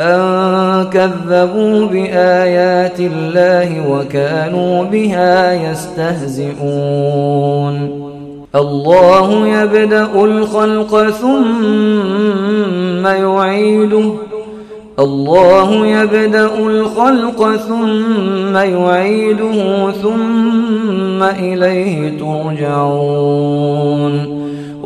أن كذبوا بآيات الله وكانوا بها يستهزئون. الله يبدأ الخلق ثم يعيده. الله يبدأ الخلق ثم يعيده ثم إليه ترجعون.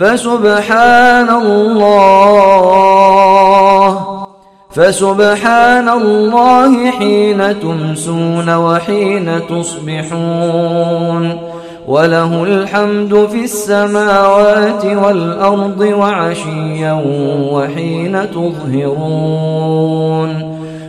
فسبحان الله فسبحان الله حين تمسون وحين تصبحون. وله الحمد في السماوات والأرض وعشيا وحين تظهرون.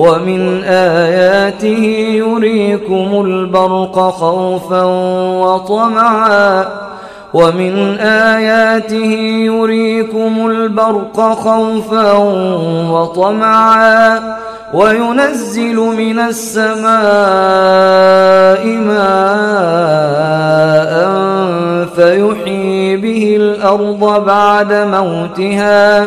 ومن آياته يريكم البرق خوفا وطمعا ومن آياته يريكم البرق خوفا وطمعا وينزل من السماء ماء فيحيي به الأرض بعد موتها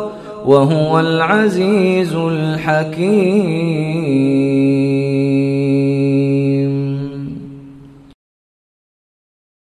وهو العزيز الحكيم.